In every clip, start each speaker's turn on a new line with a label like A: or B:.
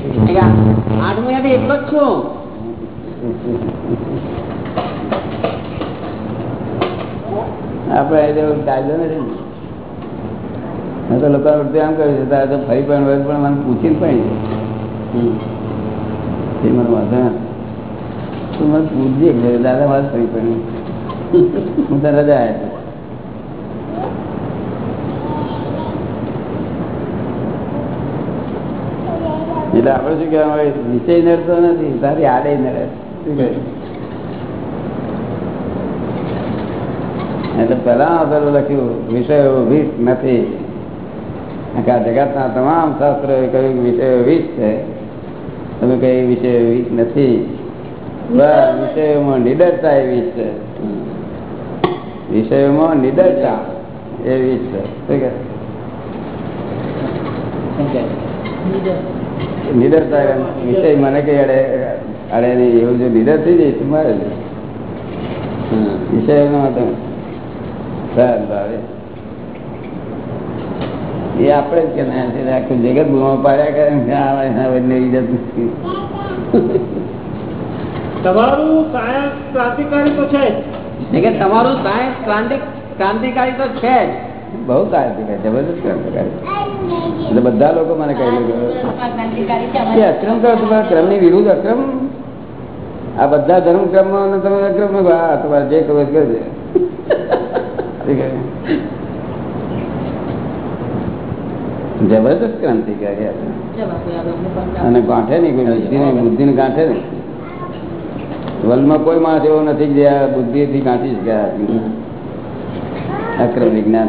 A: આઠ મહિનાથી એકલો જ છું?
B: આપણે કાયદો નથી તો લોકો આમ કહ્યું છે તારે તો ફરી પણ વળી પણ મને પૂછીને પણ એ મને વાંધો તું મને પૂછજે દાદા મારે ફરી પણ હું તને રજા આપી એટલે આપડે શું કહેવા આવે વિષય નડતો નથી, તારી આડે નડે. એટલે પેલા પેલું લખ્યું, વિષયો વીસ નથી. જગતના તમામ શાસ્ત્રો કહ્યું વિષયો વીસ છે. તમે કઈ વિષયો વીસ નથી. વિષયોમાં નિડરતા એ વીસ છે. વિષયોમાં નિડરતા એ વીસ છે. શું કે વિષય મને કઈ અડે અડે નહીં એવું જો નિડર થઈ જાય તો મારે વિષય નો હતો સારું ભાવે એ આપણે જ કે ના આખું જગત બૂમો પાડ્યા કરે ને આવે જતું
C: તમારું સાયન્સ ક્રાંતિકારી તો છે જ.
A: તમારું સાયન્સ ક્રાંતિ ક્રાંતિકારી તો છે જ.
B: બહુ ક્રાંતિકારી જબરદસ્ત ક્રાંતિકારી એટલે બધા લોકો મને કહી કે અક્રમ કરો તમારા ક્રમની વિરુદ્ધ અક્રમ? આ બધા ધર્મ ક્રમમાં તમે અક્રમ તમારે જે કરવું કરજે. જબરદસ્ત ક્રાંતિ કરી અને ગાંઠે નહીં, કોઈ બુદ્ધિ બુદ્ધિ ને ગાંઠે નહીં. વર્લ્ડમાં કોઈ માણસ એવો નથી જે બુદ્ધિથી ગાંઠી શકે અક્રમ વિજ્ઞાન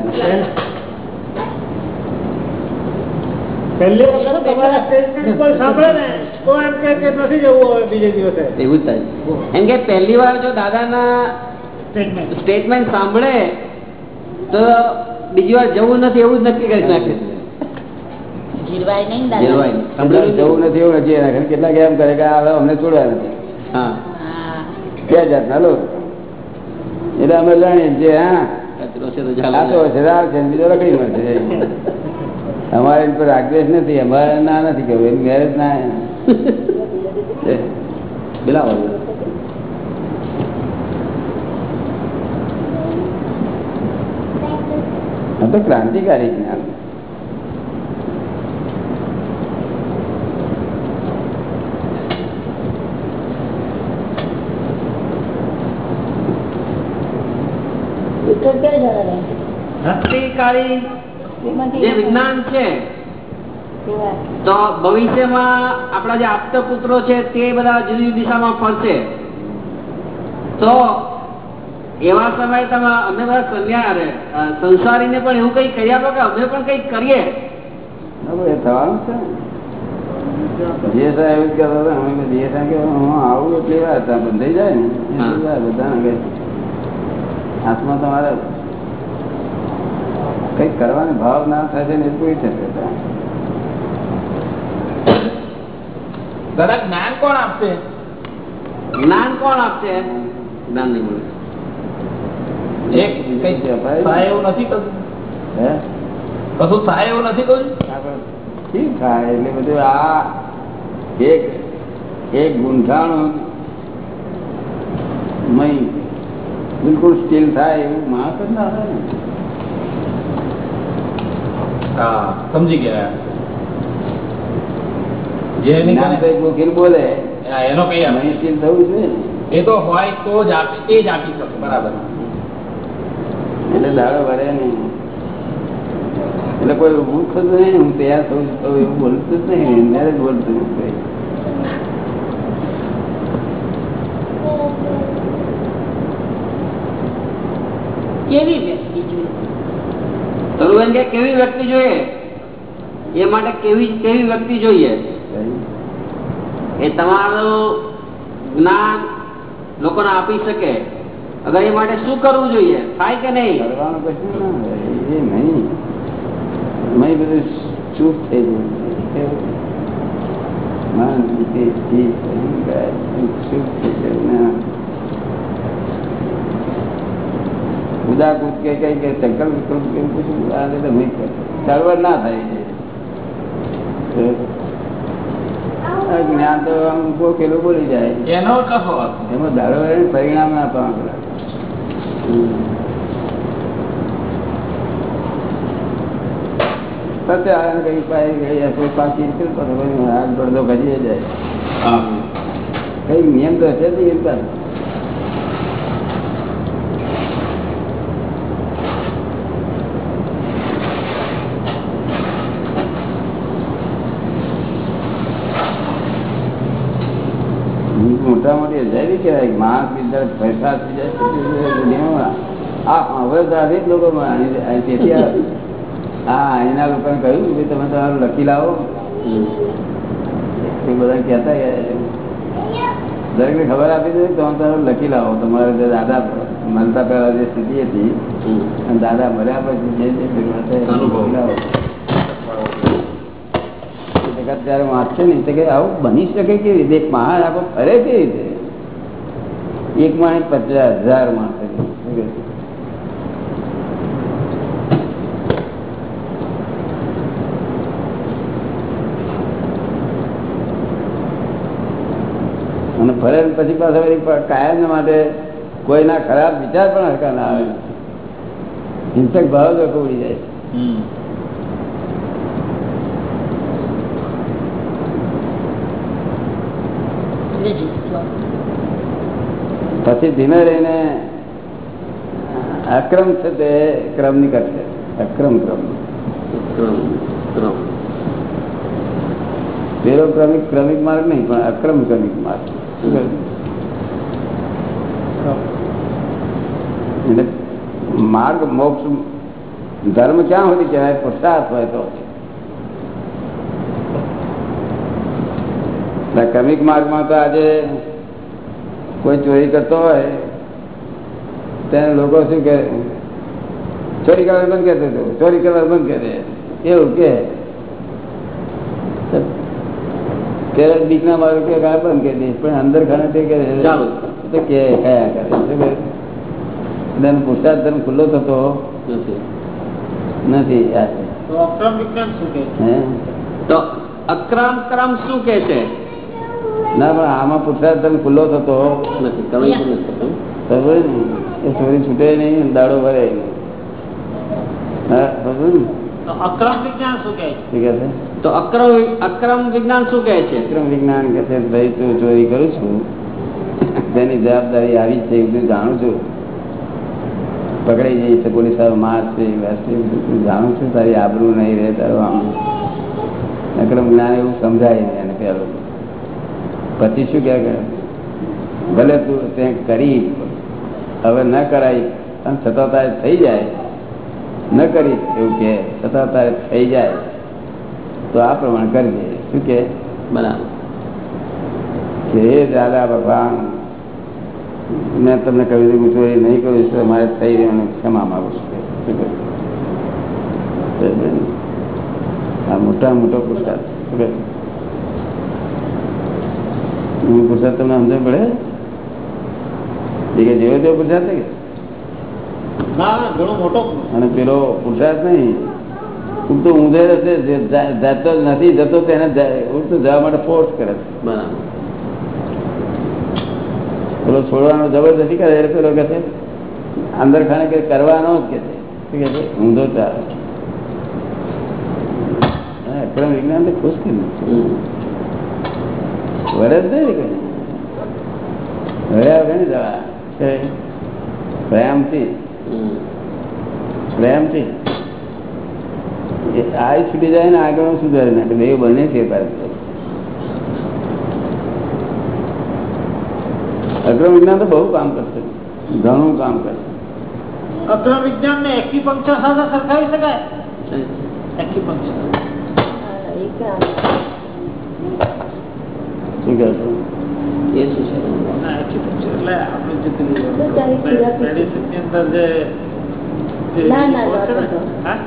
C: પહેલી વખત તમારા સ્ટેટમેન્ટ કોઈ સાંભળે ને તો એમ કે કે નથી જવું હવે બીજે દિવસે.
A: એવું જ થાય. એમ કે પહેલી વાર જો દાદાના
C: સ્ટેટમેન્ટ
A: સ્ટેટમેન્ટ સાંભળે તો બીજી વાર જવું નથી એવું જ નક્કી કરી નાખે
B: જવું નથી એવું નથી નાખે. કેટલાક એમ કરે કે હવે અમને છોડવા નથી.
A: હા.
D: હા.
B: બે જાતના લો એટલે અમે જાણીએ છીએ હા. અમારે પર આગ્રહ નથી અમારે ના નથી કેવું એમ મેરેજ ના આ તો ક્રાંતિકારી જ્ઞાન
A: ક્રાંતિકારી જે વિજ્ઞાન છે. તો ભવિષ્યમાં આપણા જે આપતા પુત્રો છે તે બધા જુદી જુદી દિશામાં ફરશે. તો એવા સમયે તમે અમે બધા સંન્યા રે સંસારીને પણ એવું કઈ કરી આપો કે અમે પણ કઈ કરીએ.
B: થવાનું છે. જે સાહેબ એવું કહેતા હતા અમે જે સાહેબ આવું એટલે બંધાઈ જાય ને.
A: હા.
B: હાથમાં તમારે કઈ કરવાનો ભાવ ના થશે ને એ પૂરી થશે
E: દાદા જ્ઞાન કોણ આપશે?
A: જ્ઞાન કોણ આપશે? જ્ઞાન નહીં મળે.
E: એક કઈ થાય એવું નથી કશું?
B: હે?
E: કશું થાય એવું નથી
B: ઠીક થાય એટલે બધું આ એક એક ગુંઠાણું મય બિલકુલ સ્ટીલ થાય એવું માણસ જ ના થાય ને.
E: સમજી ગયા.
B: બોલે
E: એનો કઈ.
B: સ્ટીલ થવું જોઈએ
E: એ તો હોય તો જ આપી એ જ આપી શકે બરાબર.
B: એટલે દાડો ભરે નહીં. એટલે કોઈ મૂર્ખ જ નહીં હું તૈયાર થવું એવું બોલતું જ નહીં ત્યારે જ બોલતું
D: કેવી વ્યક્તિ જોઈએ?
A: તરુબેન કે કેવી વ્યક્તિ જોઈએ? એ માટે કેવી કેવી વ્યક્તિ જોઈએ? એ તમારું જ્ઞાન લોકોને આપી શકે. અગર એ માટે શું કરવું જોઈએ? થાય કે નહીં?
B: કરવાનું કશું ના હોય. એ નહીં. મય બધું ચૂપ થઈ ગયું. મન બુદ્ધિ, ચિત્ત, અહંકાર, ચૂપ થઈ ગયું ના ઉદાકૂદ કે કઈ કે શંકર કરે. ના થાય જ્ઞાન તો આમ ગોખેલું બોલી જાય.
E: એનો કહો
B: એમાં દાડો પરિણામ ના પામે સત્યનારાયણ કઈ ગઈ હાથ જાય. નિયમ તો હશે જ નહીં એમ અજાયબી કહેવાય માણસ બિચાર પૈસા થઈ જાય દુનિયામાં. આ હવે તો આવી જ લોકો તેથી હા એના લોકોને કહ્યું કે તમે તમારું લખી લાવો. એ બધા કહેતા દરેકને ખબર આપી દે તમે તમારું લખી લાવો. તમારે જે દાદા મળતા પહેલા જે સ્થિતિ હતી અને દાદા મળ્યા પછી જે લખી લાવો. જગત જયારે વાંચશે ને તો કે આવું બની શકે કેવી રીતે? એક માણસ આખો ફરે કેવી રીતે? એક માણસ પચાસ હજાર માણસ અને ફરે પછી પાછા કાયમ માટે કોઈના ખરાબ વિચાર પણ હકા ના આવે. હિંસક ભાવ લોકો ઉડી જાય
D: Thank જીતવા.
B: પછી ધીમે રહીને અક્રમ છે તે ક્રમ નીકળશે અક્રમ ક્રમ. પેલો ક્રમિક ક્રમિક માર્ગ નહીં પણ અક્રમ ક્રમિક માર્ગ. એટલે માર્ગ મોક્ષ ધર્મ ક્યાં સુધી કહેવાય? પુરુષાર્થ હોય તો. ક્રમિક માર્ગમાં તો આજે કોઈ ચોરી કરતો હોય તેને લોકો શું કહે? ચોરી કરવા બંધ કરી દેતો. ચોરી કરવા બંધ કરી દે. એવું કે ત્યારે મારું કે આ બંધ કરી દઈશ પણ અંદર ખાને તે કે
A: ચાલુ.
B: તો કે કયા કરે? શું કરે એટલે એનો પુરુષાર્થ ધર્મ ખુલ્લો થતો
A: નથી.
B: નથી
C: તો અક્રમ વિજ્ઞાન શું કે
B: હે?
A: તો અક્રમ ક્રમ શું કે છે?
B: ના પણ આમાં પુરુષાર્થ તમે ખુલ્લો થતો
A: નથી
B: એ ચોરી છૂટે નહીં દાડો ભરે નહીં.
C: તો અક્રમ વિજ્ઞાન શું કે
B: કહે છે?
A: તો અક્રમ અક્રમ વિજ્ઞાન શું કે છે?
B: વિક્રમ વિજ્ઞાન કે છે ભાઈ તું ચોરી કરું છું. તેની જવાબદારી આવી છે એવું જાણું છું. પકડાઈ જઈ છે પોલીસ વાળો માર છે જાણું છું. તારી આબરું નહીં રહે તારું આમ. અક્રમ જ્ઞાન એવું સમજાય નહીં એને પહેલું. પછી શું કહે કે ભલે તું તે કરી હવે ન કરાય અને છતાં તારે થઈ જાય. ન કરી એવું કે છતાં તારે થઈ જાય. તો આ પ્રમાણે કરજે. શું કે
A: બરાબર.
B: કે હે દાદા ભગવાન મેં તમને કહ્યું હતું કે હું ચોરી નહીં કરું છું મારે થઈ રહ્યું અને ક્ષમા માગું છું. શું કહ્યું? બરાબર ને? આ મોટા મોટો પુરસ્કાર શું કહ્યું? હું પુરસાદ તમને સમજણ પડે? કે જેવો તેવો પુરસ્કાર છે. અને પેલો પુરસાદ નહીં. ઊંધે રસ્તે નથી જતો તેને જવા માટે ફોર્સ કરે છે.
A: બરાબર.
B: પેલો છોડવાનો જબરદસ્તી કરે એટલે પેલો કે છે અંદર ખાને કે કરવાનો જ કે છે. ઊંધો ચાલે. વિજ્ઞાન ખુશ કરી. વડે જ નહીં ને કઈ વડ્યા વગર નહીં જવા છે. પ્રેમથી.
A: હમ.
B: પ્રેમથી. એ આ છૂટી જાય ને આગળ સુધારી નાખે. બે બને છે અક્રમ વિજ્ઞાન તો બહુ કામ કરશે. ઘણું કામ કરશે.
C: અક્રમ વિજ્ઞાન ને એક્યુપંક્ચર સાથે સરખાવી શકાય? એક્યુપંક્ચર.
D: એ ક્યાં?
B: શું કહે છે.
A: એ શું છે
C: હા?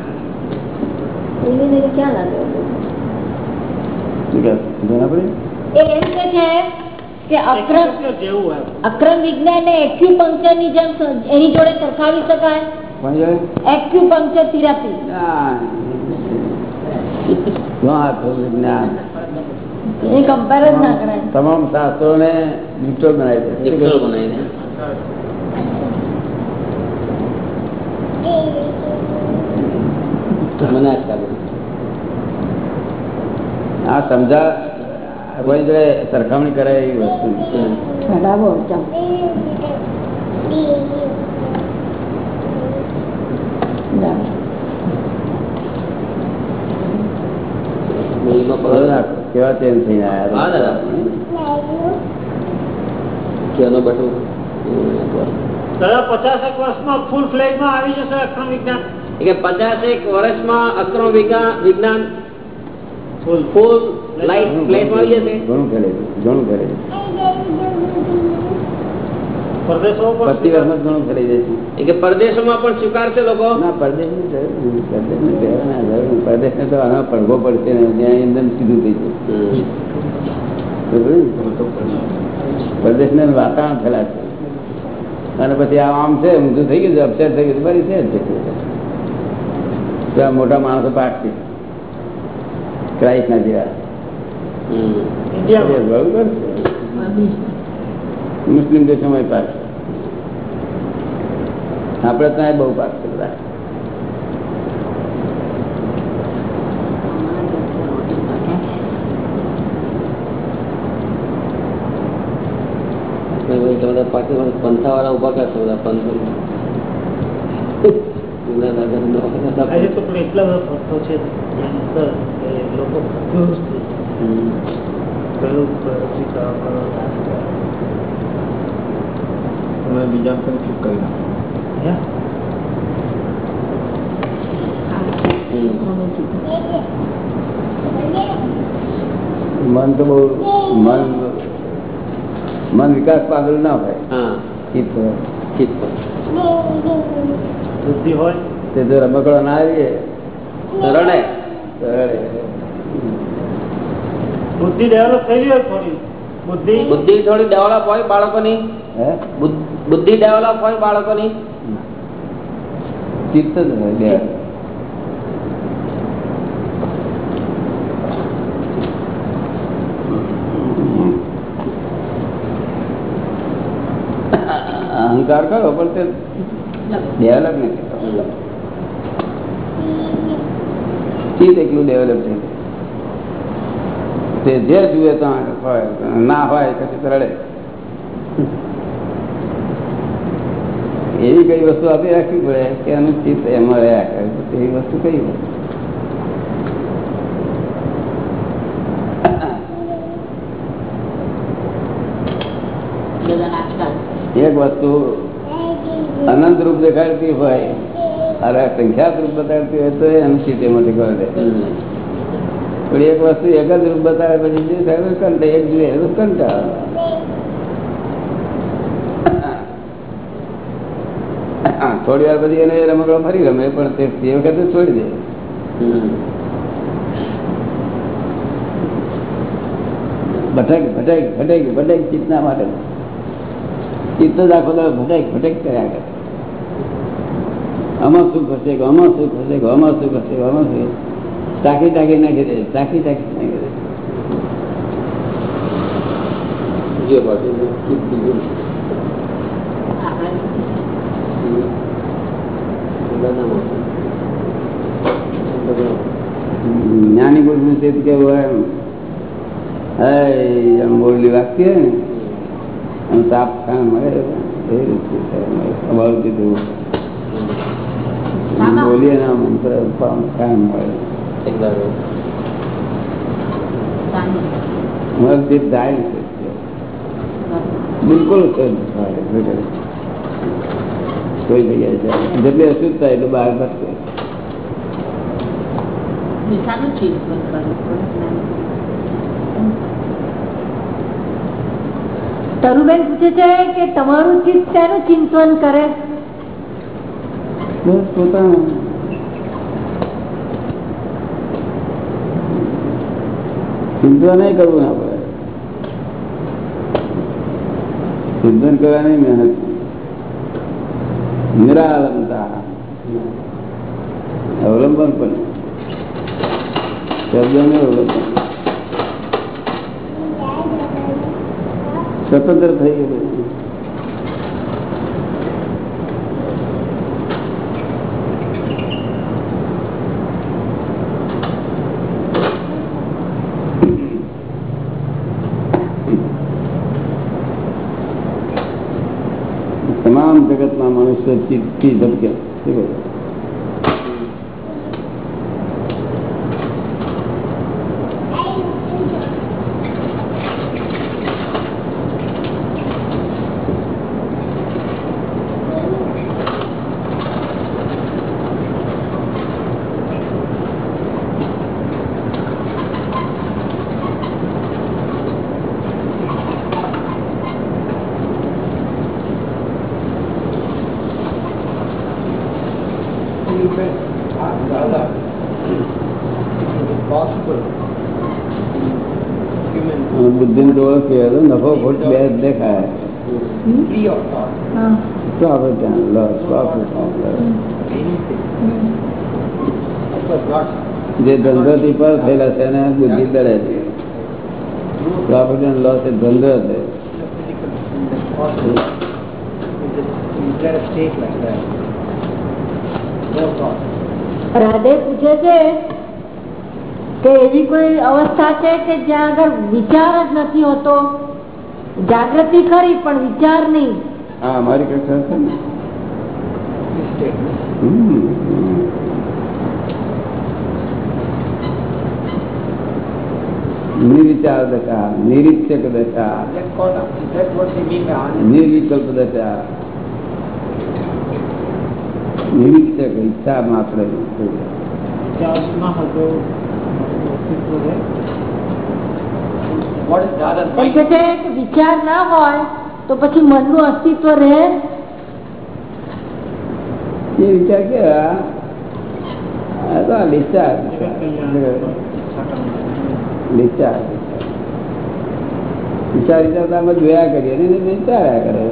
D: અક્રમ
C: જેવું હોય.
D: અક્રમ વિજ્ઞાન ને એક્યુપંક્ચરની જેમ એની જોડે સરખાવી શકાય? એક્યુપંક્ચર થેરાપી
B: ના. વિજ્ઞાન
D: એ શાસ્ત્રો ને ના કરાય.
B: તમામ શાસ્ત્રોને ન્યુટ્રલ બનાવી દે.
A: મને
B: આ સમજા કોઈ જોડે સરખામણી કરાય એવી વસ્તુ નથી. કેવા ચેન્જ થઈને આવ્યા
A: કેનો
C: બટુ પચાસેક વર્ષમાં ફૂલ ફ્લેજમાં આવી જશે અક્રમ વિજ્ઞાન.
A: કે પચાસેક વર્ષમાં અક્રમ વિજ્ઞાન વિજ્ઞાન
C: ફૂલ
A: ફૂલ લાઈટ પ્લેસમાં આવી જશે?
B: ઘણું કરે છે ઘણું કરે છે
C: પરદેશો પર
B: પચીસ વર્ષમાં જ ઘણું કરી દે છે.
A: એ કે પરદેશોમાં પણ સ્વીકારશે લોકો?
B: ના પરદેશ તો આનો પડઘો પડશે ને ત્યાં એકદમ સીધું થઈ જશે પરદેશને વાતાવરણ ફેલાશે અને પછી આ આમ છે ઊંધું થઈ ગયું અપસેટ થઈ ગયું ફરી છે જ છે. મોટા માણસો પાકશે ક્રાઇસ્ટના જેવા.
A: ના
C: જેવા
B: બરોબર મુસ્લિમ દેશોમાં પાકશે આપણે ત્યાં બહુ
A: પાક છે બધા પાકિસ્તાન પંથાવાળા ઊભા કરશે બધા પંથ
C: એટલા બધા ભક્તો છે લોકો થઈ કરવા.
E: બીજા પણ ચૂક કરી નાખો.
B: મન તો બહુ મન મન વિકાસ પામેલું ના હોય. ચિત્ત
A: ચિત્ત
C: બુદ્ધિ હોય.
B: તે જો રમકડો ના આવીએ.
A: રડે.
B: રડે.
C: બુદ્ધિ ડેવલપ થયેલી હોય થોડી. બુદ્ધિ?
A: બુદ્ધિ થોડી ડેવલપ હોય બાળકોની.
B: હે?
A: બુદ્ધ- બુદ્ધિ ડેવલપ હોય બાળકોની?
B: ચિત્ત અહંકાર કરો પણ તે ડેવલપ નથી. ચિત્ત એકલું ડેવલપ છે. તે જે જુએ તો ના હોય, પછી રડે. એવી કઈ વસ્તુ આપી રાખવી પડે કે એનું ચિત્ત એમાં રહ્યા કરે એવી વસ્તુ કઈ એક વસ્તુ અનંત રૂપ દેખાડતી હોય અરે સંખ્યાત રૂપ બતાડતી હોય તો એમ ચિત્ત મોટી
A: કરે
B: પણ એક વસ્તુ એક જ રૂપ બતાવે પછી જે એ એક જોઈએ તો હા, થોડી વાર પછી એને રમકડો ફરી રમે, પણ તે વખતે છોડી દે. ભટક ભટક ભટક ભટક ચિત્તના માટે ચિત્ત જ આખો દાડો ભટક ભટક કર્યા કરે આમાં સુખ હશે આમાં સુખ હશે આમાં સુખ હશે આમાં સુખ. ટાંકી ટાંકી નાખી દે ટાંકી ટાંકી નાખી દે
A: બાજુ ચિત્ત બીજું. હમ. બધામાં. બધા.
B: જ્ઞાની પુરુષ ચિત્ત કેવું એમ આમ બોલી વાગતી હોય ને સાપ ખાન મળે? એ રીતે કીધું બોલીએ ને મંત્ર મળે. જાય બિલકુલ છે કોઈ જગ્યાએ જાય. જેટલી અશુદ્ધતા એટલું બહાર ભટકે.
D: તરુબેન પૂછે છે કે તમારું ચિત્ત શેનું ચિંતન કરે?
B: બસ પોતાનું. ચિંતા નહીં કરવું આપણે. ચિંતન કરવાની મહેનત નિરાલંતા અવલંબન પણ. શબ્દને અવલંબન. સ્વતંત્ર થઈ ગયું. જગતના મનુષ્ય ચિત્તી ધબકે શું કહ્યું? અને બુદ્ધિને તો ઓળખીએ તો નફો ખોટ બે જ દેખાય
D: હા
B: profit and loss, profit and loss. જે ધંધોથી પર થયેલા છે એને બુદ્ધિ દળે છે પ્રોફિટ એન્ડ લોસ એ ધંધો છે
D: રાધે પૂછે છે કે એવી કોઈ અવસ્થા છે કે જ્યાં આગળ વિચાર જ નથી હોતો જાગૃતિ ખરી પણ વિચાર નહીં
B: હા અમારી કક્ષા છે ને? નિર્વિચાર દશા નિરીક્ષક દશા નિર્વિકલ્પ દશા નિરીક્ષક ઈચ્છા માત્ર
C: વિચાર ના
D: હોય તો પછી મનનું અસ્તિત્વ રહે
B: એ વિચાર કેવા આ તો આ ડિસ્ચાર્જ ડિસ્ચાર્જ વિચાર વિચાર તો અમે જોયા કરીએ ને એને વિચાર્યા કરે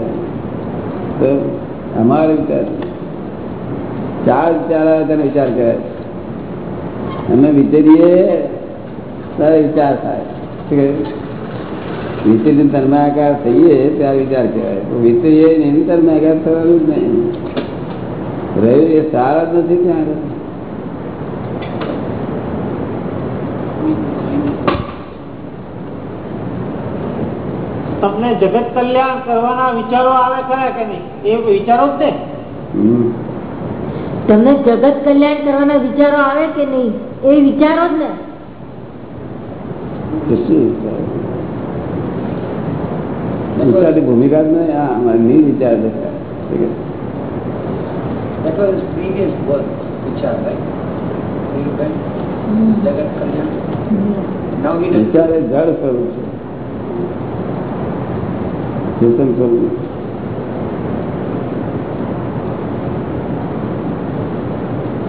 B: તો અમારે વિચાર ચાર વિચાર આવે તેને વિચાર કરે અમે વિચારીએ ત્યારે વિચાર થાય શું કહ્યું? વિચેરી તન્માકાર થઈએ ત્યારે વિચાર કહેવાય તો વિચરીએ ને એની તન્માકાર થવાનું જ નહીં રહ્યું એ સારા જ નથી ત્યાં આગળ.
C: તમને જગત કલ્યાણ કરવાના વિચારો આવે ખરા કે નહીં એ વિચારો જ ને
B: હમ.
D: તમને જગત કલ્યાણ કરવાના વિચારો આવે કે નહીં એ વિચારો જ ને
B: તો શું વિચાર? વિચારની ભૂમિકા જ નહીં આ અમારી નહીં વિચાર દશા. શું કહે?
E: That was his previous work, Vichar, right? Nirubai, Jagat Kalyan. Now he does.
B: વિચાર એ જળ સ્વરૂપ છે ચેતન સ્વરૂપ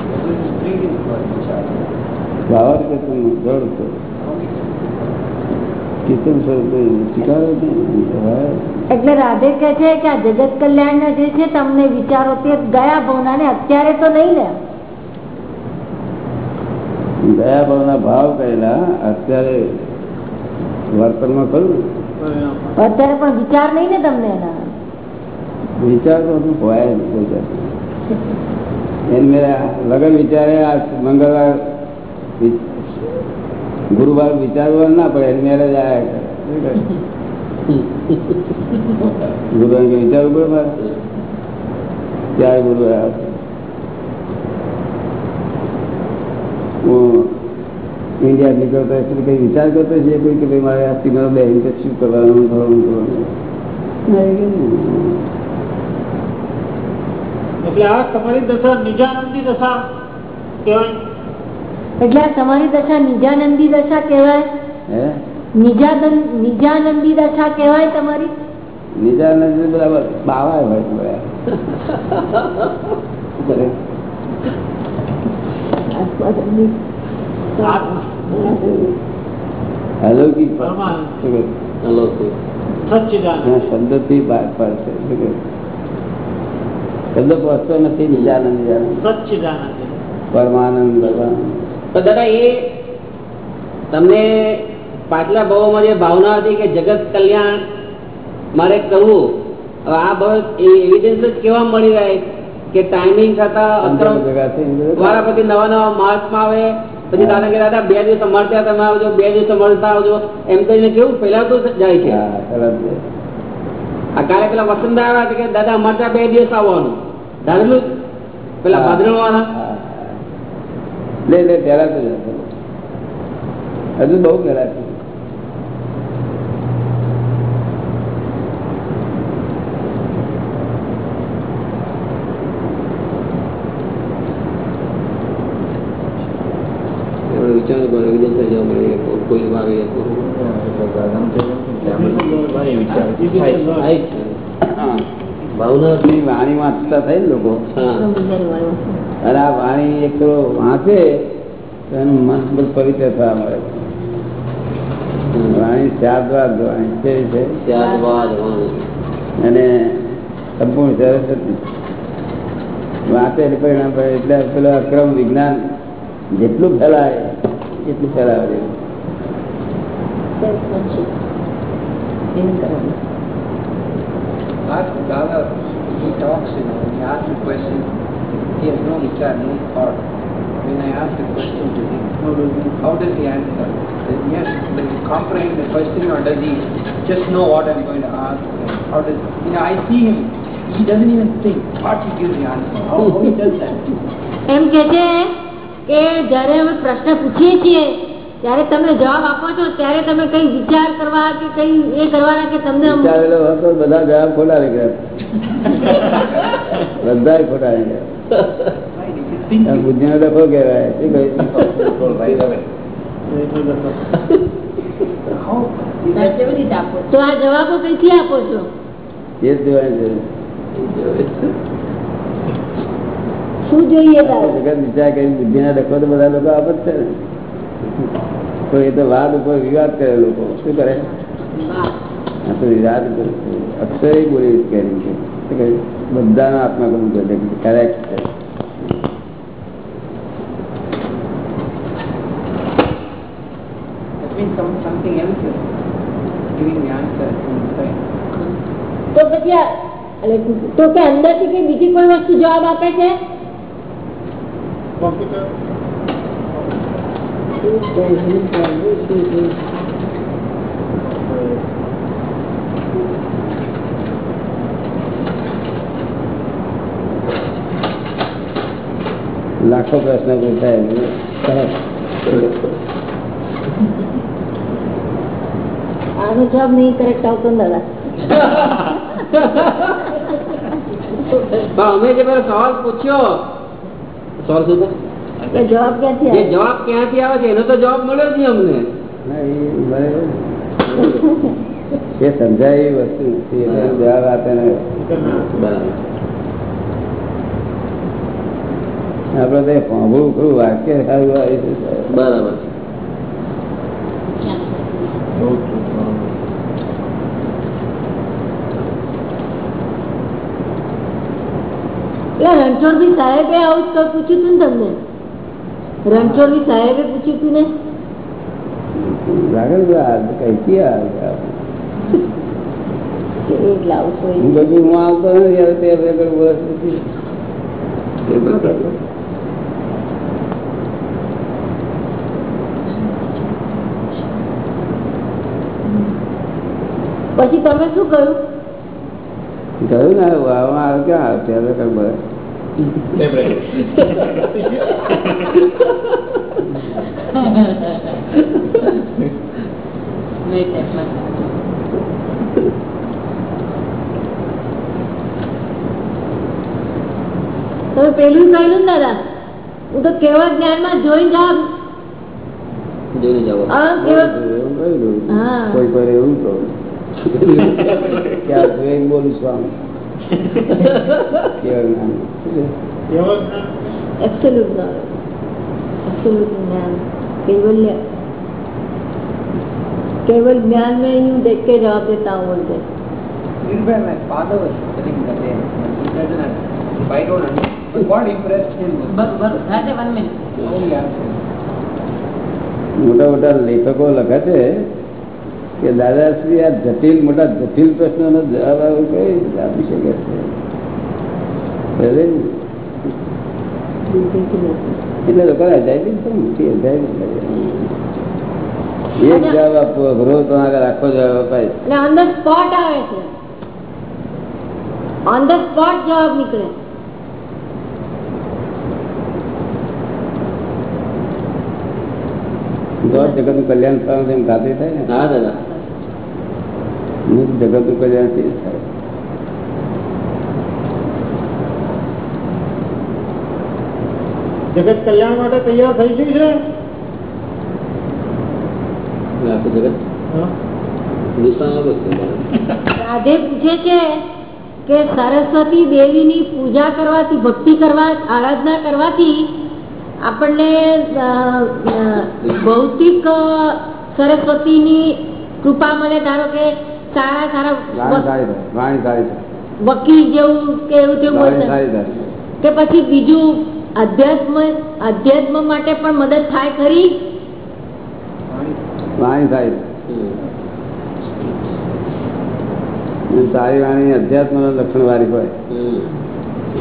E: That was his previous work, Vichar.
B: ભાવાર્થ ચેતન જળ છે ચેતન સ્વરૂપ
D: એટલે રાધે કે છે કે આ જગત કલ્યાણ ના જે છે તમને વિચારો તે ગયા ભવના ને અત્યારે તો નહીં ને
B: દયા ભાવના ભાવ કરેલા અત્યારે વર્તનમાં ખરું?
D: અત્યારે પણ વિચાર નહીં ને તમને એના.
B: વિચાર તો શું હોય એને મેરા લગન વિચારે આ મંગળવાર ગુરુવાર વિચારવા ના પડે, એની મેરે જ કરે. ગુરુવાર વિચારવું પડે મારે? ત્યારે ગુરુવાર હું ઇન્ડિયા નીકળતો એટલે કઈ વિચાર કરતો છે? કોઈ કે ભાઈ મારે આ સિગ્નલ બે શું કરવાનું કરવાનું કરવાનું? કે.
C: એટલે આ તમારી દશા નિજાનંદી દશા કહેવાય.
D: એટલે આ તમારી દશા નિજાનંદી દશા કહેવાય
B: હે
D: નિજાદન નિજાનંદી દશા કહેવાય તમારી
B: નિજાનંદ બરાબર બાવા હોય બધા. અલૌકિક પર.
C: પરમાનંદ.
B: શું કહ્યું?
C: સચ્ચિદાનંદ
B: આ શબ્દથી બહાર પડશે શું કહ્યું? શબ્દ પહોંચતો નથી નિજાનંદ નિજાનંદ
C: સચ્ચિદાનંદ
B: પરમાનંદ ભગવાન
A: દાદા એ તમને પાછલા ભાવોમાં જે ભાવના હતી કે જગત કલ્યાણ મારે કરવું હવે આ બસ એવિડન્સ જ કેવા મળી રહે કે ટાઈમિંગ થતા તમારા પછી નવા નવા મહાત્મા આવે પછી દાદા કે દાદા બે દિવસ મળતા તમે આવજો બે દિવસ મળતા આવજો એમ કરીને કેવું પેલા તો જાય છે. આ કાલે પેલા વસંત આવ્યા કે દાદા મળતા બે દિવસ આવવાનું ધારેલું? પેલા
B: હા.
A: ભાદરવા વાળા
B: હા. લે લે પહેલા તો જશે. હજુ બહુ પહેલા છે
A: એમણે વિચાર્યું પણ evidence જ જોવા મળે કે કોઈ વાર એ થાય જ છે.
B: વાણી વાંચતા થાય ને લોકો. અને આ વાણી એક તો વાંચે તો એનું મન બધું પવિત્ર થવા મળે. વાણી શારદ્વાદ વાણી કેવી છે.
A: ત્યારબાદ
B: અને સંપૂર્ણ સરસ હતી વાંચે એટલે પરિણામ પડે એટલે પેલો અક્રમ વિજ્ઞાન જેટલું ફેલાય એટલું ફેલાવે
E: Ask Dada, he talks, you know, when he asks a question, he has no vichar, no thought. When I ask a question to him, how does he answer? Does he, has, does he comprehend the question or does he just know what I'm going to ask? And how does, you know, I see him, he doesn't even think, what he gives the answer. How, how he does that?
D: એમ કે છે કે જ્યારે અમે પ્રશ્ન પૂછીએ છીએ ત્યારે તમે જવાબ આપો છો ત્યારે તમે કઈ વિચાર કરવા કે કઈ એ કરવાના કે તમને
B: વિચારેલો હતો બધા જવાબ ખોટા નીકળ્યા બધા ખોટા નીકળ્યા કહેવાય. શું કહ્યું?
D: તો આ જવાબો કઈથી આપો છો?
B: એ
D: શું જોઈએ
B: જગત વિચાર કરી બુદ્ધિના ડખો તો બધા લોકો આપે જ છે ને. તો એ તો વાદ ઉપર વિવાદ કરે લોકો. શું કરે? વિવાદ છે. અક્ષરે બોલી કરી છે. બધાના આત્મા કબૂલ કરે છે. કરેક્ટ.
D: તો પછી કે અંદરથી કઈ બીજી કોઈ વસ્તુ જવાબ આપે છે?
B: લાખો પ્રશ્ન પૂછાય
D: આનો જવાબ નહીં કરેક્ટ આવતો દાદા
A: અમે જે પેલો સવાલ પૂછ્યો સવાલ શું
D: જવાબ ક્યાંથી
A: જે
D: આવે
A: જવાબ ક્યાંથી આવે છે એનો તો જવાબ મળ્યો જ નહીં અમને
B: હા, એ બરાબર. એ સમજાય એવી વસ્તુ નથી એટલે જવાબ આપે ને
A: બરાબર
B: આપડે તો એ સાંભળવું ખરું વાક્ય સારું આવે છે
A: બરાબર
D: એટલે રણછોડભી સાહેબે આવું જ તો પૂછ્યું હતું ને તમને રણછોડભી સાહેબે પૂછ્યું હતું ને?
B: પછી.
D: તમે શું કહ્યું
B: કહ્યું ને ક્યાં આવે? તે બે ત્રણ વર્ષ.
D: તમે પેલું કહેલું દાદા? હું તો કેવા જ્ઞાનમાં જોઈ જાવ
A: જોઈ જાવ
D: હા કેવા
B: એવું કહી દઉં
D: હા.
B: કોઈ એવું કહું. ક્યાં જોઈ બોલું છું આમ કેવું જ્ઞાન.
D: એબ્સોલ્યુટ નોલેજ एब्सोल्यूट ज्ञान केवल्य केवल ज्ञान में ही देख के जवाब देता हूँ बोलते
E: Remember my father was telling that day, he doesn't understand. If I don't understand, but what impressed him was how he answered.
B: મોટા મોટા લેખકો લખે છે કે દાદાશ્રી આ જટિલ મોટા જટિલ પ્રશ્નોનો જવાબ આવો કઈ રીતે આપી શકે છે? બરાબર ને? એટલે લોકો અજાયબી છે મોટી અજાયબી છે. એક જવાબ આપવો અઘરો તો આગળ આખો જવાબ અપાય.
D: અને ઓન ધ સ્પોટ આવે છે. ઓન ધ સ્પોટ જવાબ નીકળે.
B: તો જગતનું કલ્યાણ થવાનું એમ ખાતરી થાય ને?
A: હા દાદા
B: જગત ઉપર તે થાય.
C: જગત કલ્યાણ માટે તૈયાર થઈ ગયું છે?
D: રાધે પૂછે છે કે સરસ્વતી દેવીની પૂજા કરવાથી ભક્તિ કરવા આરાધના કરવાથી આપણને ભૌતિક સરસ્વતીની કૃપા મળે. ધારો કે સારા સારા વકીલ જેવું કે એવું તેવું કે પછી બીજું અધ્યાત્મ અધ્યાત્મ માટે પણ મદદ થાય ખરી?
B: વાણી સારી સારી વાણી અધ્યાત્મ લક્ષણ વાળી હોય.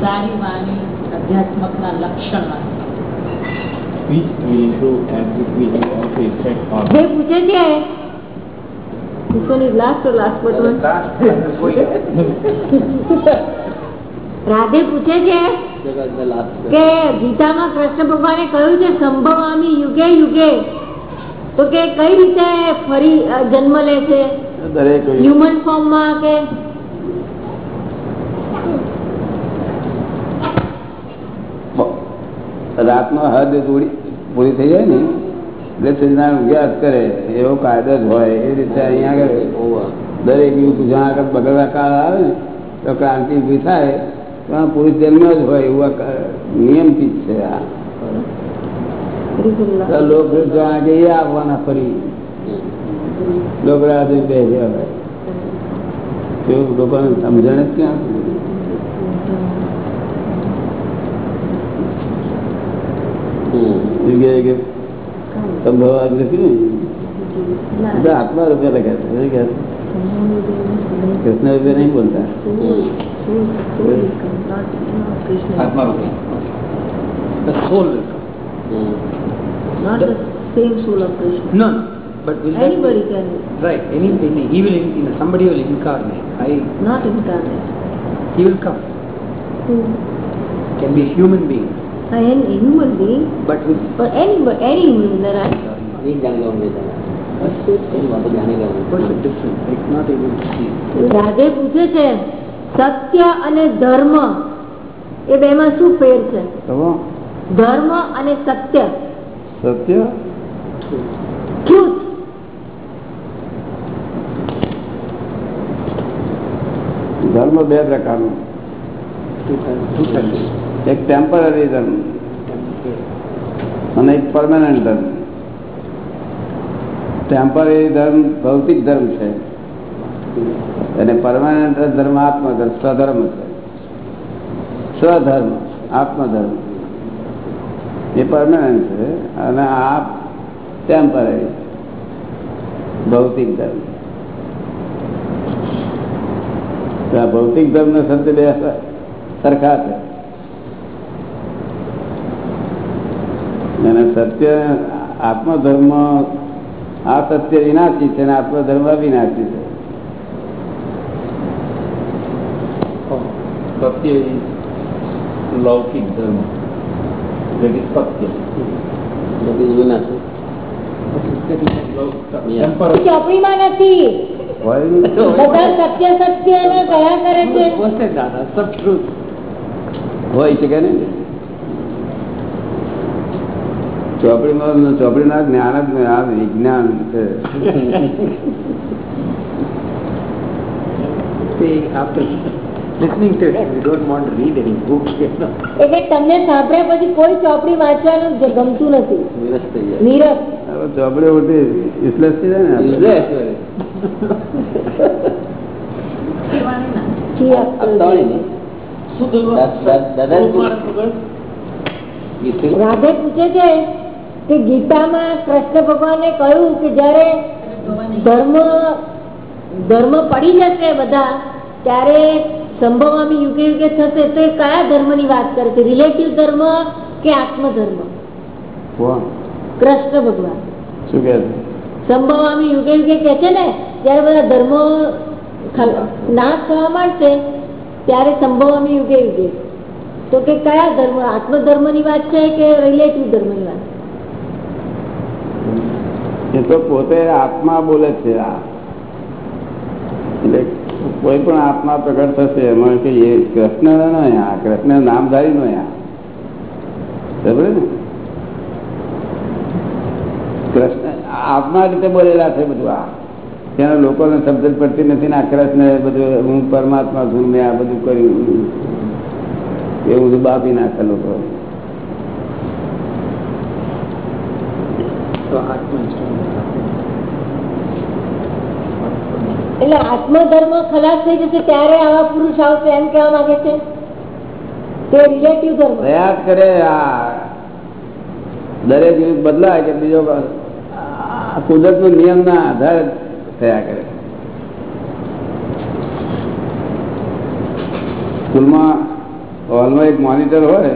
F: સારી વાણી
G: અધ્યાત્મક ના લક્ષણ
D: જે પૂછે છે This one is last or last but one? Radhe પૂછે છે. કે ગીતામાં કૃષ્ણ ભગવાને કહ્યું છે સંભવામી યુગે યુગે તો કે કઈ રીતે ફરી જન્મ લે છે
B: હ્યુમન
D: હ્યુમન ફોર્મમાં કે
B: રાતનો હદ પૂરી પૂરી થઈ જાય ને એટલે સજ્જનારાયણ ઉગ્યા જ કરે એવો કાયદો જ હોય. એ રીતે અહીંયા આગળ
A: ઓવા.
B: દરેક યુગ જ્યાં આગળ બગડવા કાળ આવે ને તો ક્રાંતિ ઊભી થાય તો આ પુરુષ જન્મ જ હોય એવું આ ક- નિયમથી જ છે આ. તો લોક જ્યાં આગળ એ આવવાના ફરી. લોકડા જોઈ બે હવે. કેવું લોકોને સમજણ જ ક્યાં
A: હમ.
B: જગ્યાએ કે સંભવ લખ્યું ને બધા આત્મા રૂપિયા લખ્યા છે શું કહે છે? કૃષ્ણ રૂપિયા નહીં બોલતા
E: Atma Rupa. The soul will come.
A: Hmm.
D: Not the same soul of Krishna.
E: No, no. But will that
D: Anybody can,
E: Right. Any, any he will in, somebody will incarnate. I
D: not incarnate.
E: he will come.
D: Who?
E: Can be a human being,
D: Any human being,
E: but with
D: or any, any human there are.
E: what's the difference? Not able to see.
D: Radhe પૂછે છે સત્ય અને ધર્મ એ બેમાં શું ફેર છે ધર્મ અને સત્ય
B: સત્ય
D: truth
B: ધર્મ બે પ્રકારનો એક ટેમ્પરરી ધર્મ. અને એક પરમાનન્ટ ધર્મ. ટેમ્પરરી ધર્મ ભૌતિક ધર્મ છે. અને પરમાનન્ટ ધર્મ, આત્મધર્મ, સ્વધર્મ છે. સ્વધર્મ, આત્મધર્મ. એ પરમાનન્ટ છે અને આ ટેમ્પરરી ભૌતિક ધર્મ. ભૌતિક ધર્મ ને સત્ય બે સરખા છે. અને સત્ય આત્મધર્મ આ સત્ય વિનાશી છે અને આત્મધર્મ અવિનાશી છે.
D: ચોપડીમાં નથી. બધા સત્ય સત્ય ને કરે.
B: હોય શકે ને ચોપડીમાં ચોપડીના જ્ઞાન જ આ વિજ્ઞાન છે
D: તમને સાંભળ્યા પછી કોઈ ચોપડી વાંચવાનું ગમતું નથી
A: જાય.
D: નીરસ
B: ચોપડી થઈ ને
A: દાદા
D: પૂછે છે કે ગીતામાં કૃષ્ણ ભગવાને કહ્યું કે જયારે ધર્મ ધર્મ પડી જશે બધા ત્યારે સંભવામી યુગે યુગે થશે તો કયા ધર્મની વાત કરે છે? રિલેટિવ ધર્મ કે આત્મધર્મ? કૃષ્ણ ભગવાન.
B: શું
D: સંભવામી યુગે યુગે કે છે ને ત્યારે બધા ધર્મો નાશ થવા માંડશે ત્યારે સંભવામી યુગે યુગે તો કે કયા ધર્મ? આત્મધર્મની વાત છે કે રિલેટિવ ધર્મની વાત?
B: તો પોતે આત્મા બોલે છે આ. એટલે કોઈ પણ આત્મા પ્રગટ થશે, એમાં કે એ કૃષ્ણ નો આ કૃષ્ણ નામધારી નો બરાબર ને? કૃષ્ણ આત્મા રીતે બોલેલા છે બધું આ. ત્યાં લોકોને શબ્દ પડતી નથી ને આ કૃષ્ણ બધું, હું પરમાત્મા છું, મેં આ બધું કર્યું. એવું બધું બાપી નાખે લોકો.
D: એટલે આત્મધર્મ ખલાસ થઈ જશે ત્યારે આવા પુરુષ આવશે એમ કેવા માંગે છે? તે રિલેટિવ ધર્મ.
B: પ્રયાસ કરે આ દરેક યુગ બદલાય કે બીજો કુદરત નો નિયમ ના આધારે થયા કરે. સ્કૂલમાં હોલમાં એક મોનિટર હોય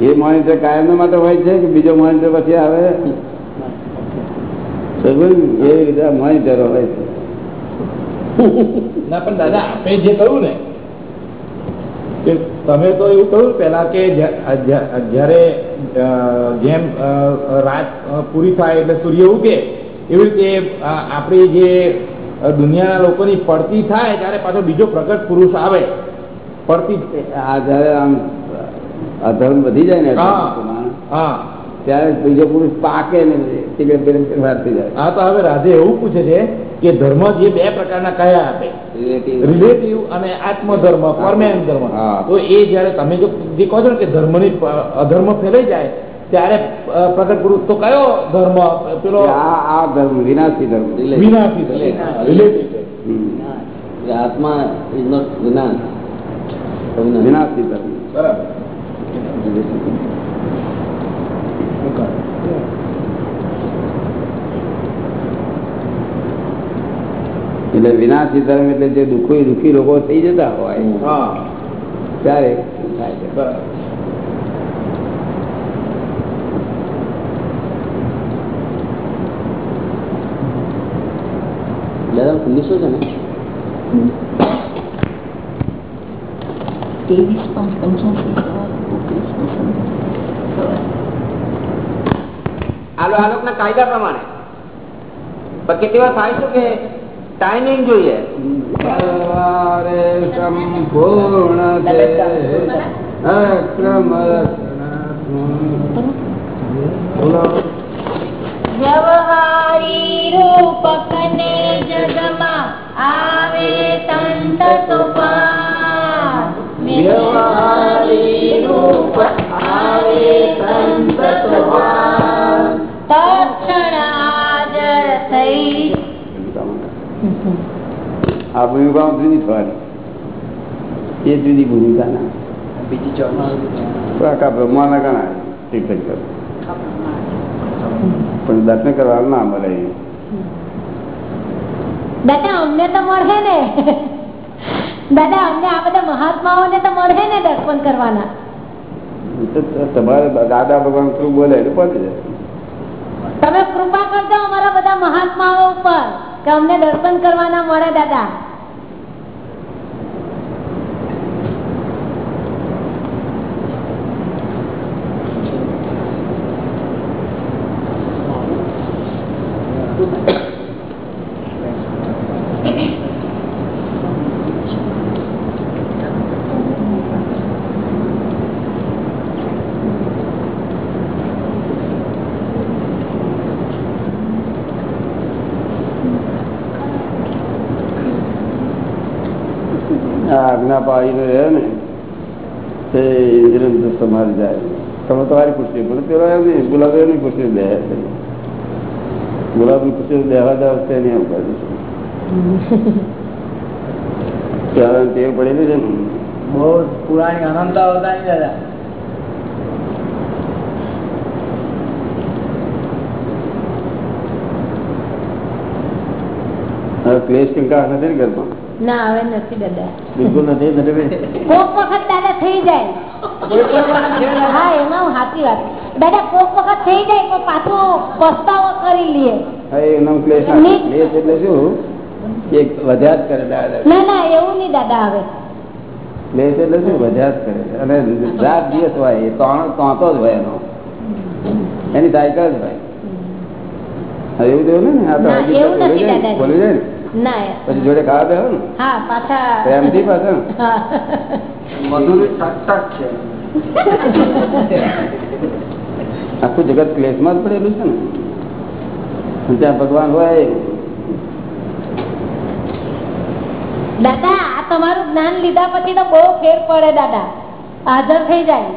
B: એ મોનિટર કાયમ માટે હોય છે કે બીજો મોનિટર પછી આવે સમજ્યું? એ રીતે મોનિટરો હોય છે
G: ના પણ દાદા આપે જે કહ્યું ને કે તમે તો એવું કહ્યું પેલા કે જ્યા- જ્યા- જ્યારે જેમ રાત પૂરી થાય એટલે સૂર્ય ઉગે એવી રીતે આપણી જે દુનિયાના લોકોની પડતી થાય ત્યારે પાછો બીજો પ્રગટ પુરુષ આવે પડતી
B: આ જયારે આમ અધર્મ વધી જાય ને
G: હા. હા.
B: ત્યારે બીજો પુરુષ પાકે ને સિગરેટ થઈ જાય.
G: આ તો હવે રાધે એવું પૂછે છે કે ધર્મ જે બે પ્રકારના કયા આપે? રિલેટિવ અને આત્મધર્મ પરમેનન્ટ ધર્મ. તો એ જયારે તમે જો જે કહો છો ને કે ધર્મની અધર્મ ફેલાઈ જાય ત્યારે પ્રગટ પુરુષ તો કયો ધર્મ? પેલો
B: આ આ ધર્મ વિનાશી ધર્મ.
G: વિનાશી ધર્મ. રિલેટિવ
A: આત્મા ઇઝ નોટ વિનાશ.
B: વિનાશી ધર્મ.
G: બરાબર.
B: એટલે વિનાશી ધર્મ એટલે જે દુઃખી દુઃખી લોકો થઈ જતા હોય ત્યારે થાય છે.
A: દાદા ખુલ્લીસો છે ને?
F: ત્રેવીસ પાંચ પંચ્યાસી. ઓગણીસો સવાર
A: કાયદા પ્રમાણે. પણ કેટલી થાય છે કે ટાઈમિંગ જોઈએ?
B: સંપૂર્ણ અક્રમ
D: વ્યવહારી રૂપકને જગમાં આવે સંત તોફાન વ્યવહારી
B: આ ભૂમિકા જુદી થવાની એ જુદી ભૂમિકા ના.
E: બીજી
B: આખા બ્રહ્માંડ ગણાય તીર્થંકર પણ દર્શન કરવા ના મળે
D: દાદા અમને તો મળે ને. દાદા અમને આ બધા મહાત્માઓને તો મળે ને દર્શન કરવાના.
B: તમારે દાદા ભગવાન શું બોલે એટલે પહોંચી જાય.
D: તમે કૃપા કરજો અમારા બધા મહાત્માઓ ઉપર કે અમને દર્શન કરવાના મળે દાદા.
B: આજ્ઞા પાડીને રહે ને તે ઇન્દ્રિય તો સમારી જાય. તમે તમારી ખુશી પણ પેલો એમ નહીં ગુલાબ એની ખુશી બે છે. ગુલાબની ખુશી બેહવા જાવ છે નહીં એવું કરે ત્યારે ટેવ પડેલી છે ને?
C: બહુ પુરાણી અનંતા હતા નહીં દાદા
B: ક્લેશ કંકાસ નથી ને ઘરમાં?
D: ના હવે નથી દાદા.
B: બિલકુલ નથી નથી
D: કોક વખત દાદા થઈ જાય. હા એમાં સાચી વાત. દાદા કોક વખત થઈ જાય તો પાછું પસ્તાવો કરી લઈએ
B: હા એનો ક્લેશ ના થાય. ક્લેશ એટલે શું? કે વધ્યા કરે દાદા.
D: ના ના એવું નહીં દાદા હવે.
B: ક્લેશ એટલે શું? વધ્યા જ કરે. અને રાત દિવસ હોય ત્રણ ત્રણતો જ હોય એનો. એની સાયકલ જ હોય. એવું તેવું ને? આ તો જાય ને, પછી જોડે ખાવા દે ને.
D: હા પાછા.
B: પ્રેમથી પાછા.
E: મધુરી ટક ટક છે.
B: આખું જગત ક્લેશમાં જ પડેલું છે ને. ત્યાં ભગવાન હોય.
D: દાદા આ તમારું જ્ઞાન લીધા પછી તો બહુ ફેર પડે દાદા. હાજર થઈ જાય.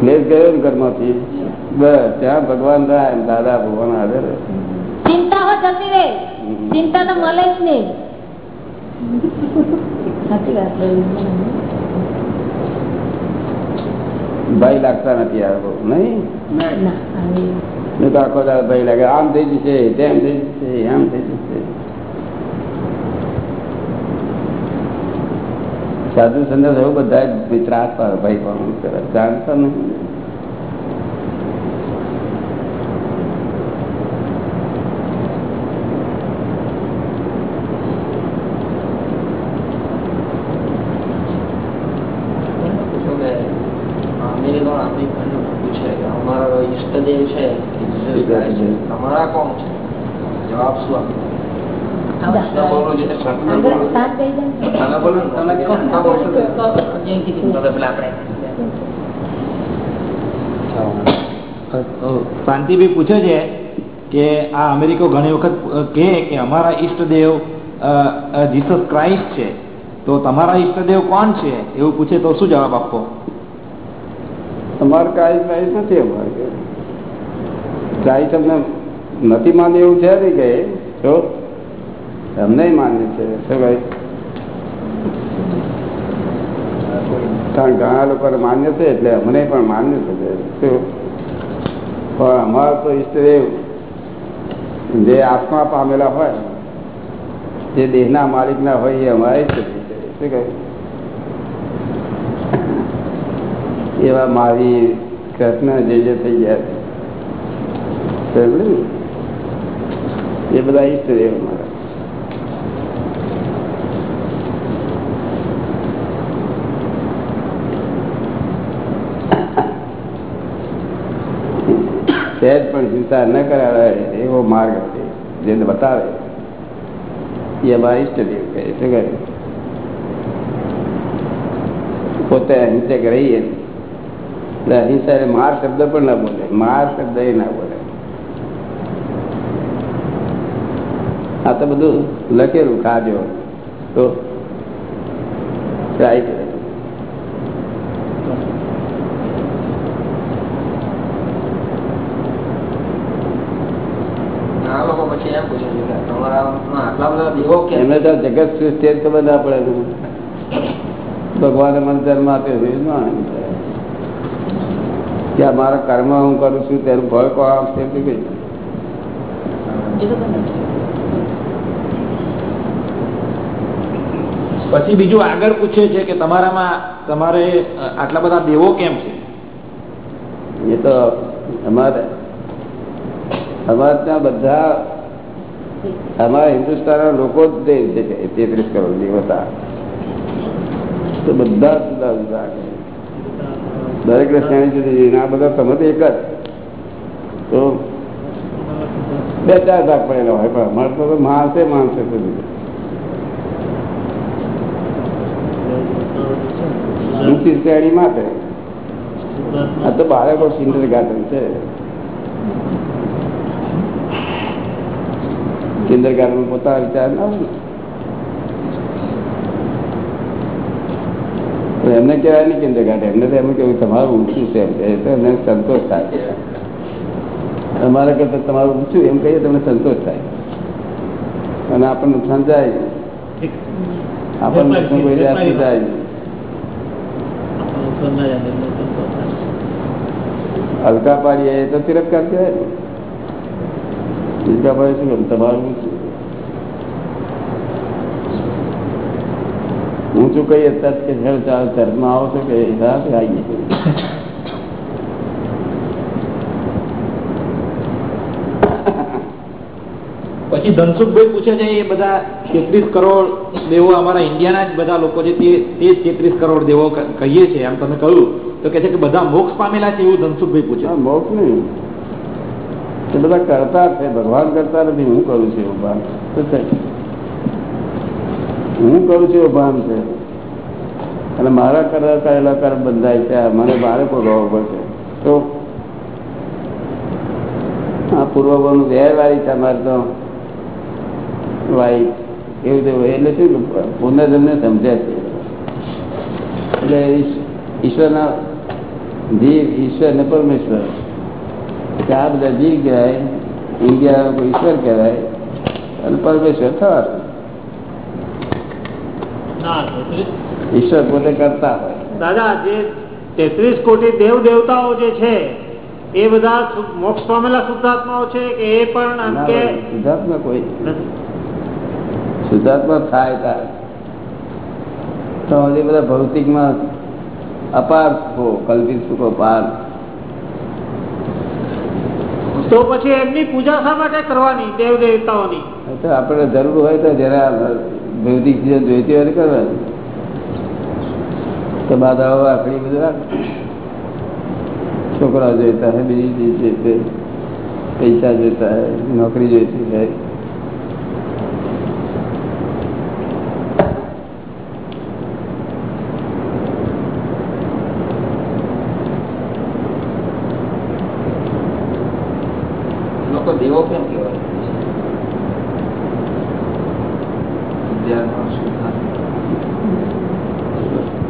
B: ક્લેશ ગયો ને ઘરમાંથી. બસ ત્યાં ભગવાન દાદા ભગવાન હાજર રહે.
D: ચિંતા હોય જતી રહે ચિંતા તો મળે જ નહીં. સાચી વાત
B: ભાઈ લાગતા નથી આ નહીં? તો આખો દાદા ભાઈ લાગે આમ થઈ જશે તેમ થઈ જશે આમ થઈ જશે. સાધુ સંદેશ એવું બધા ત્રાસ પાડે ભાઈ પણ જાણતા નહીં
E: અમેરિકા આપણી ઘણી પૂછે કે અમારા ઈષ્ટદેવ છે કે જીસસ ક્રાઇસ્ટ છે. તમારા કોણ છે જવાબ શું આપે ના બોલો જે તે પ્રશ્ન
D: આગળ
E: બોલો.
D: સાથ થઈ જાય
E: તમે બોલો ને, તમે કહો ને, ના બોલશો તો. તો પેલા આપણે
G: શાંતિભાઈ પૂછે છે કે આ અમેરિકો ઘણી વખત કહે કે અમારા ઈષ્ટદેવ જીસસ ક્રાઇસ્ટ છે. તો તમારા ઈષ્ટદેવ કોણ છે? એવું પૂછે તો શું જવાબ આપો?
B: તમારે કાંઈ પ્રાઇસ નથી અમારે પ્રાઇસ અમને નથી માન્ય એવું છે નહીં કે? તો અમને માન્ય છે. શું ભાઈ કારણ ઘણા લોકોને માન્ય છે એટલે અમને પણ માન્ય છે. શું? પણ અમારા તો ઈષ્ટદેવ જે આત્મા પામેલા હોય, જે દેહના માલિકના હોય એ અમારે શું કહ્યું એવા મારી કૃષ્ણ જે જે થઈ ગયા? એ બધા ઈષ્ટદેવ મારા. સહેજ પણ ચિંતા ન કરાવે એવો માર્ગ છે જે બતાવે. એ અમારા ઇષ્ટદેવ કહે શું કહે પોતે અહિંસક રહીએ એટલે અહિંસા માર શબ્દ પણ ના બોલે, માર શબ્દ એ ના બોલે. આ તો બધું લખેલું ખાજો તો ટ્રાય
E: આ લોકો પછી એમ પૂછે છે કે તમારા આટલા બધા દેવો કેમ
B: એમને તો જગત સૃષ્ટિ ખબર ના પડે ભગવાને મને જન્મ આપ્યો છે. કે મારા કર્મ હું કરું છું તેનું ફળ કોણ આપશે
G: પછી બીજું આગળ પૂછે છે કે તમારામાં તમારે આટલા બધા દેવો કેમ છે?
B: એ તો અમારે અમારે ત્યાં બધા અમારા હિન્દુસ્તાનના લોકો જ તેત્રીસ કરોડ દેવતા તો બધા જુદા જુદા દરેક દરેક શ્રેણી જુદી જુદી. બધા તમે એક જ. તો બે ચાર ભાગ પડેલા હોય, પણ અમારે તો માણસે માણસે જુદા. ઊંચી શ્રેણી માટે. આ તો બાળકો સિન્ડર ગાર્ડન છે. કિન્ડર ગાર્ડન પોતા વિચાર ના હોય. એમને કહેવાય ને કિન્ડર ગાર્ડન એમને તો એમ કેવું તમારું ઊંચું છે એમ એમને સંતોષ થાય. અમારા કરતા તમારું ઊંચું એમ કહીએ તમને સંતોષ થાય. અને આપણને નુકસાન જાય. આપણને નુકસાન કોઈ જાતનું જાય હલકા પાડીએ તો તિરસ્કાર કહેવાય જીતકાભાઈ શું કહ્યું? તમારું? હું શું કહીએ તરત કે ચાલો ચાલો ચર્ચમાં આવો છો કે આવીએ
G: પછી ધનસુખભાઈ પૂછે છે એ બધા તેત્રીસ કરોડ દેવો અમારા ઇન્ડિયાના જ બધા લોકો છે તે તેત્રીસ કરોડ દેવો કહીએ છીએ એમ તમે કહ્યું તો કે છે કે બધા મોક્ષ પામેલા છે એવું ધનસુખભાઈ પૂછે
B: મોક્ષ નહીં એ બધા કરતા છે, ભગવાન કરતા નથી, હું કરું છું એવું ભાન. હું કરું છું એવું ભાન છે. અને મારા કરતા કરેલા કર બંધાય છે મને મારે ભોગવવો પડશે. તો આ પૂર્વભોનું વ્યવહારી છે અમારે તો. વાઈ એવું તેવું એટલે શું પુનર્જન્મને સમજે છે. એટલે ઈશ્વરના જીવ, ઈશ્વર ને પરમેશ્વર. આ બધા જીવ કહેવાય ઇન્ડિયા ઈશ્વર કહેવાય અને પરમેશ્વર થવા ઈશ્વર પોતે કરતા હોય.
C: દાદા જે તેત્રીસ કોટી દેવ દેવતાઓ જે છે એ બધા મોક્ષ પામેલા શુદ્ધાત્માઓ છે કે એ પણ આમ કે
B: શુદ્ધાત્મા કોઈ? શુદ્ધાત્મા થાય તાર તો હજી બધા ભૌતિકમાં અપાર સુખો કલ્પિત સુખો પાર
C: તો પછી એમની પૂજા શા માટે કરવાની દેવ દેવતાઓની
B: તો જરૂર હોય તો જરા ભૌતિક ચીજો જોઈતી હોય કરવાની. તો બાદ આખડી બધું. છોકરા જોઈતા હે બીજી ચીજ પૈસા જોઈતા હે નોકરી જોઈતી હોય
E: લોકો દેવો કેમ કહેવાય વિદ્યાર્થીઓ શુદ્ધાત્મા.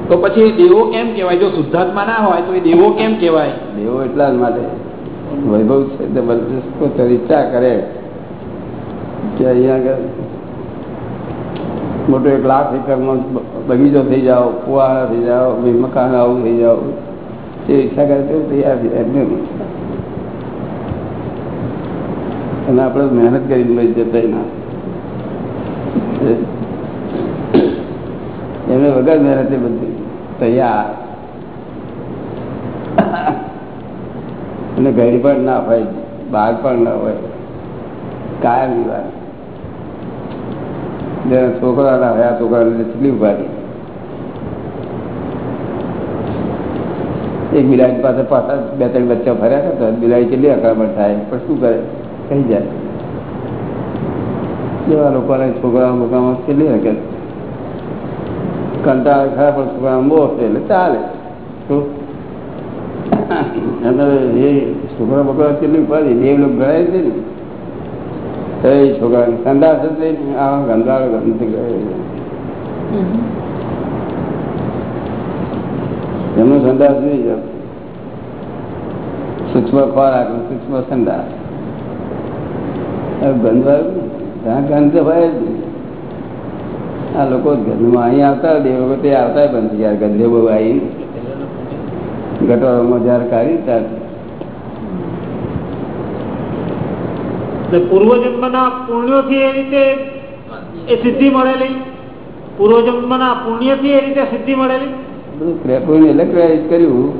G: તો પછી દેવો કેમ કેવાય જો શુદ્ધાત્મા ના હોય તો એ દેવો કેમ કેવાય
B: દેવો એટલા જ માટે. વૈભવ છે જબરજસ્ત ઈચ્છા કરે. કે અહીંયા મોટો એક લાખ એકરનો બગીચો થઈ જાઓ કુવાળા થઈ જાઓ મકાન આવું થઈ જાઓ. તે ઈચ્છા કરે તો તૈયાર એમને અને આપણે મહેનત કરીને લઈ જતા એના. એમને વગર મહેનતે બધી. તૈયાર અને ઘડી પણ ના હોય બહાર પણ ના હોય. કાયમ વિવાદ જેના છોકરા ના હોય, આ છોકરાને કેટલી ઉપાડી એક બિલાડી પાસે પાછા બે ત્રણ બચ્ચા ફર્યા કરતા બિલાડી કેટલી અકળામણ થાય? પણ શું કરે? કહી જાય. જેવા લોકોને છોકરા મોકામાં કેટલી હરકત કંટાળે ખરા પણ મોહ છે એટલે ચાલે એ છોકરા બકરા કેટલી ફરી દેવ લોકો ગણાય છે ને એ છોકરાને સંદાસ થશે આ ગંધ ગયો એમનો સંદાસ નહીં સૂક્ષ્મ ખોરાક સૂક્ષ્મ સંદાસ ગંધવાળું ત્યાં ગંધ ભાઈ જ નહીં. આ લોકો ગંધમાં અહીં આવતા બે વખતે આવતા બંધ જયારે ગંધે બહુ આવી ગટોરમાં જયારે કાઢી ત્યારે
C: પૂર્વજન્મના પુણ્યોથી એ રીતે એ સિદ્ધિ મળેલી? પૂર્વજન્મના પુણ્યથી એ રીતે સિદ્ધિ મળેલી?
B: બધું ક્રેપોને એટલે કર્યું.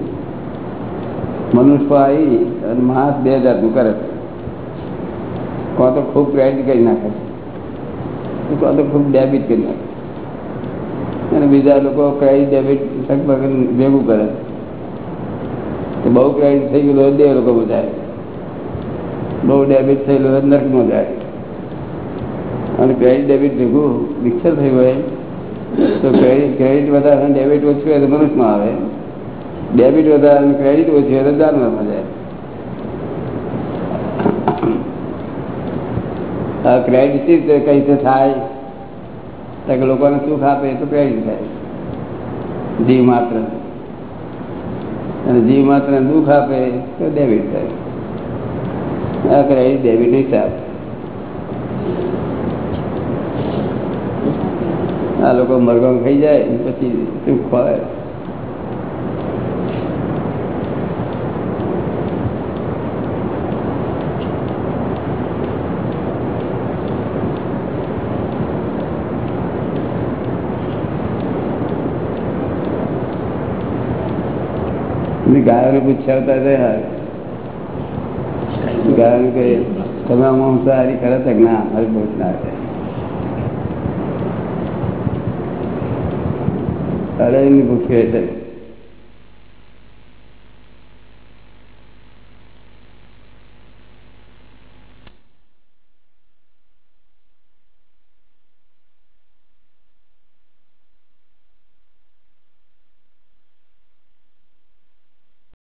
B: મનુષ્ય આવી અને માસ બે જાતનું કરે છે. કોણ તો ખૂબ ક્રેડિટ કરી નાખે છે. કોણ તો ખૂબ ડેબિટ કરી નાખે. અને બીજા લોકો ક્રેડિટ ડેબિટ ભેગું કરે. તો બહુ ક્રેડિટ થઈ ગયેલું બે લોકો બધાય બહુ ડેબિટ થયેલું નરકમાં જાય. અને ક્રેડિટ ડેબિટ ભેગું મિક્સર થયું હોય, તો ક્રેડિટ ક્રેડિટ વધારે ડેબિટ ઓછું હોય તો મનુષ્યમાં આવે. ડેબિટ વધારે અને ક્રેડિટ ઓછું હોય તો જાનવરમાં જાય. ક્રેડિટ કઈ રીતે થાય? કે લોકોને સુખ આપે તો ક્રેડિટ થાય જીવ માત્ર. અને જીવ માત્ર દુઃખ આપે તો ડેબિટ થાય. આ ક્રેડિટ ડેબિટ હિસાબ. આ લોકો મરગમ ખાઈ જાય પછી સુખ ખોવાય એની ગાયો પૂછાવતા હતા ગાયો કે તમે આમાં સારી કરે છે ના? બહુ જ ના અરે એની ભૂખી છે